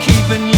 keeping you.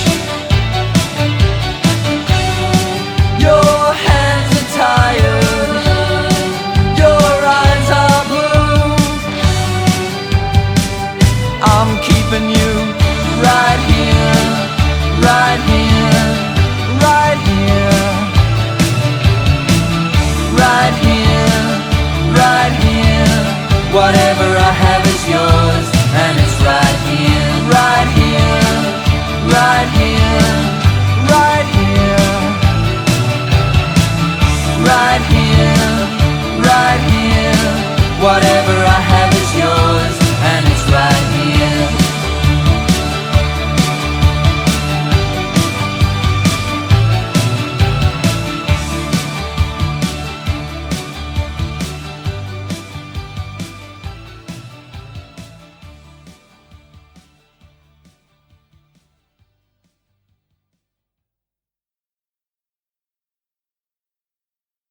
yo.